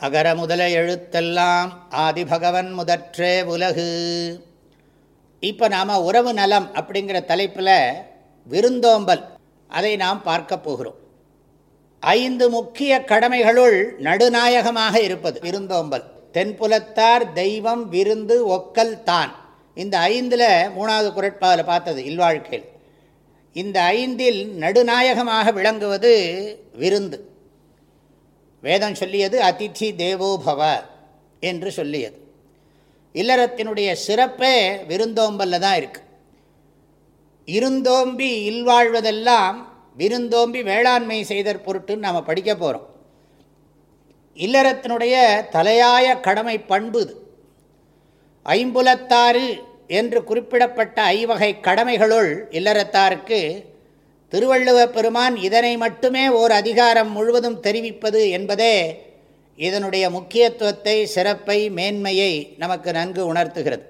அகர முதல எழுத்தெல்லாம் ஆதிபகவன் முதற்றே உலகு. இப்போ நாம் உறவு நலம் அப்படிங்கிற தலைப்பில் விருந்தோம்பல் அதை நாம் பார்க்க போகிறோம். ஐந்து முக்கிய கடமைகளுள் நடுநாயகமாக இருப்பது விருந்தோம்பல். தென்புலத்தார் தெய்வம் விருந்து ஒக்கல் தான். இந்த ஐந்தில் மூணாவது குரட்பாவில் பார்த்தது இல்வாழ்க்கையில். இந்த ஐந்தில் நடுநாயகமாக விளங்குவது விருந்து. வேதம் சொல்லியது அதிதி தேவோபவ என்று சொல்லியது. இல்லறத்தினுடைய சிறப்பே விருந்தோம்பல்ல தான் இருக்குது இருந்தோம்பி இல்வாழ்வதெல்லாம் விருந்தோம்பி வேளாண்மை செய்தற் பொருட்டுன்னு நாம் படிக்க போகிறோம் இல்லறத்தினுடைய தலையாய கடமை பண்பு இது. ஐம்புலத்தாறு என்று குறிப்பிடப்பட்ட ஐவகை கடமைகளுள் இல்லறத்தாருக்கு திருவள்ளுவ பெருமான் இதனை மட்டுமே ஓர் அதிகாரம் முழுவதும் தெரிவிப்பது என்பதே இதனுடைய முக்கியத்துவத்தை சிறப்பை மேன்மையை நமக்கு நன்கு உணர்த்துகிறது.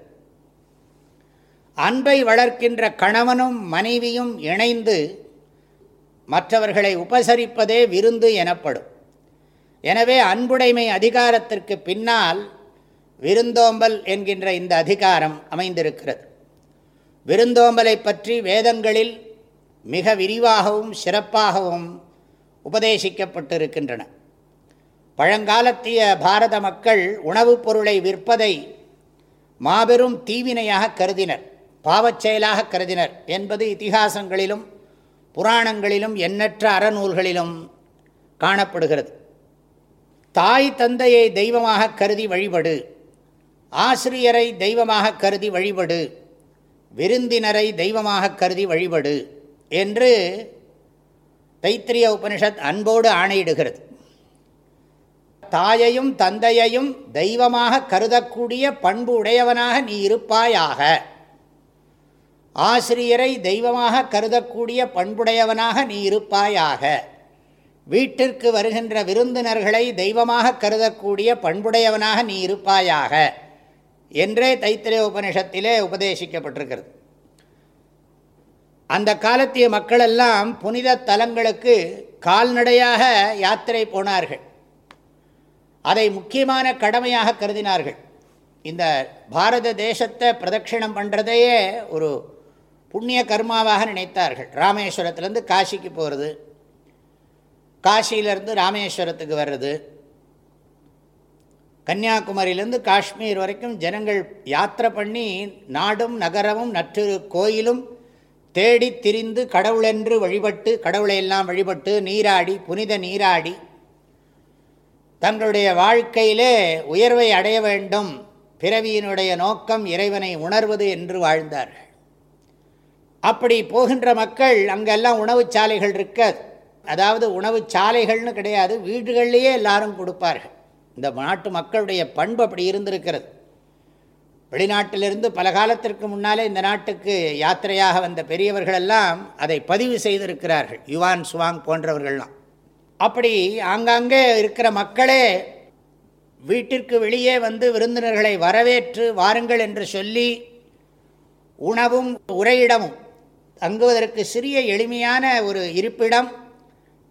அன்பை வளர்க்கின்ற கணவனும் மனைவியும் இணைந்து மற்றவர்களை உபசரிப்பதே விருந்து எனப்படும். எனவே அன்புடைமை அதிகாரத்திற்கு பின்னால் விருந்தோம்பல் என்கின்ற இந்த அதிகாரம் அமைந்திருக்கிறது. விருந்தோம்பலை பற்றி வேதங்களில் மிக விரிவாகவும் சிறப்பாகவும் உபதேசிக்கப்பட்டிருக்கின்றன. பழங்காலத்திய பாரத மக்கள் உணவுப் பொருளை விற்பதை மாபெரும் தீவினையாக கருதினர் பாவச்செயலாக கருதினர் என்பது இத்திகாசங்களிலும் புராணங்களிலும் எண்ணற்ற அறநூல்களிலும் காணப்படுகிறது. தாய் தந்தையை தெய்வமாக கருதி வழிபடு ஆசிரியரை தெய்வமாக கருதி வழிபடு விருந்தினரை தெய்வமாக கருதி வழிபடு என்று தைத்திரிய உபனிஷத் அன்போடு ஆணையிடுகிறது. தாயையும் தந்தையையும் தெய்வமாக கருதக்கூடிய பண்பு உடையவனாக நீ இருப்பாயாக. ஆசிரியரை தெய்வமாக கருதக்கூடிய பண்புடையவனாக நீ இருப்பாயாக. வீட்டிற்கு வருகின்ற விருந்தினர்களை தெய்வமாக கருதக்கூடிய பண்புடையவனாக நீ இருப்பாயாக. என்றே தைத்திரிய உபனிஷத்திலே உபதேசிக்கப்பட்டிருக்கிறது. அந்த காலத்திய மக்களெல்லாம் புனித தலங்களுக்கு கால்நடையாக யாத்திரை போனார்கள். அதை முக்கியமான கடமையாக கருதினார்கள். இந்த பாரத தேசத்தை பிரதட்சிணம் பண்ணுறதையே ஒரு புண்ணிய கர்மாவாக நினைத்தார்கள். ராமேஸ்வரத்துலேருந்து காசிக்கு போகிறது காசியிலேருந்து ராமேஸ்வரத்துக்கு வர்றது கன்னியாகுமரியிலேருந்து காஷ்மீர் வரைக்கும் ஜனங்கள் யாத்திரை பண்ணி நாடும் நகரமும் நற்று கோயிலும் தேடித் திரிந்து கடவுளென்று வழிபட்டு கடவுளையெல்லாம் வழிபட்டு நீராடி புனித நீராடி தங்களுடைய வாழ்க்கையிலே உயர்வை அடைய வேண்டும். பிறவியினுடைய நோக்கம் இறைவனை உணர்வது என்று வாழ்ந்தார்கள். அப்படி போகின்ற மக்கள் அங்கெல்லாம் உணவு சாலைகள் இருக்காது. அதாவது உணவு சாலைகள்னு கிடையாது வீடுகள்லேயே எல்லாரும் கொடுப்பார்கள். இந்த நாட்டு மக்களுடைய பண்பு அப்படி இருந்திருக்கிறது. வெளிநாட்டிலிருந்து பல காலத்திற்கு முன்னாலே இந்த நாட்டுக்கு யாத்திரையாக வந்த பெரியவர்களெல்லாம் அதை பதிவு செய்திருக்கிறார்கள். யுவான் சுவாங் போன்றவர்கள்லாம். அப்படி ஆங்காங்கே இருக்கிற மக்களே வீட்டிற்கு வெளியே வந்து விருந்தினர்களை வரவேற்று வாருங்கள் என்று சொல்லி உணவும் உரையிடமும் தங்குவதற்கு சிறிய எளிமையான ஒரு இருப்பிடம்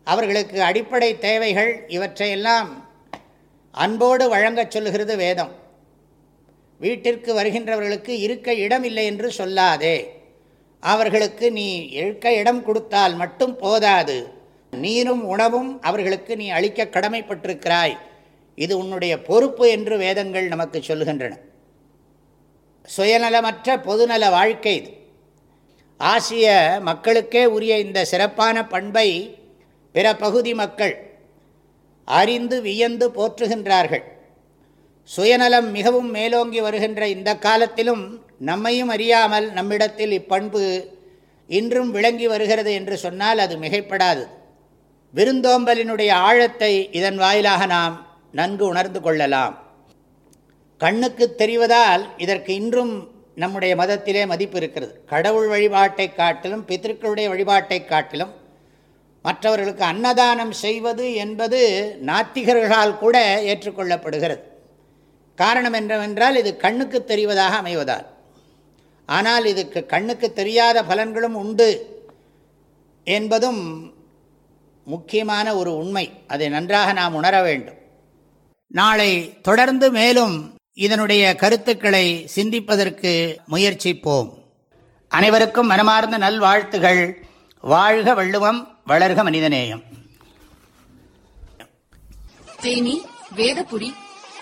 அவர்களுக்கு அடிப்படை தேவைகள் இவற்றையெல்லாம் அன்போடு வழங்கச் சொல்கிறது வேதம். வீட்டிற்கு வருகின்றவர்களுக்கு இருக்க இடம் இல்லை என்று சொல்லாதே. அவர்களுக்கு நீ இருக்க இடம் கொடுத்தால் மட்டும் போதாது. நீரும் உணவும் அவர்களுக்கு நீ அளிக்க கடமைப்பட்டிருக்கிறாய். இது உன்னுடைய பொறுப்பு என்று வேதங்கள் நமக்கு சொல்கின்றன சுயநலமற்ற பொதுநல வாழ்க்கை இது. ஆசிய மக்களுக்கே உரிய இந்த சிறப்பான பண்பை பிற பகுதி மக்கள் அறிந்து வியந்து போற்றுகின்றார்கள். சுயநலம் மிகவும் மேலோங்கி வருகின்ற இந்த காலத்திலும் நம்மையும் அறியாமல் நம்மிடத்தில் இப்பண்பு இன்றும் விளங்கி வருகிறது என்று சொன்னால் அது மிகைப்படாது. விருந்தோம்பலினுடைய ஆழத்தை இதன் வாயிலாக நாம் நன்கு உணர்ந்து கொள்ளலாம். கண்ணுக்கு தெரிவதால் இதற்கு இன்றும் நம்முடைய மதத்திலே மதிப்பு இருக்கிறது. கடவுள் வழிபாட்டை காட்டிலும் பித்திருக்களுடைய வழிபாட்டை காட்டிலும் மற்றவர்களுக்கு அன்னதானம் செய்வது என்பது நாத்திகர்களால் கூட ஏற்றுக்கொள்ளப்படுகிறது. காரணம் என்னவென்றால் இது கண்ணுக்கு தெரிவதாக அமைவதால். ஆனால் இதுக்கு கண்ணுக்கு தெரியாத பலன்களும் உண்டு என்பதும் முக்கியமான ஒரு உண்மை. அதை நன்றாக நாம் உணர வேண்டும். நாளை தொடர்ந்து மேலும் இதனுடைய கருத்துக்களை சிந்திப்பதற்கு முயற்சிப்போம். அனைவருக்கும் மனமார்ந்த நல்வாழ்த்துகள். வாழ்க வள்ளுவம் வளர்க மனிதநேயம். தேனி வேதபுரி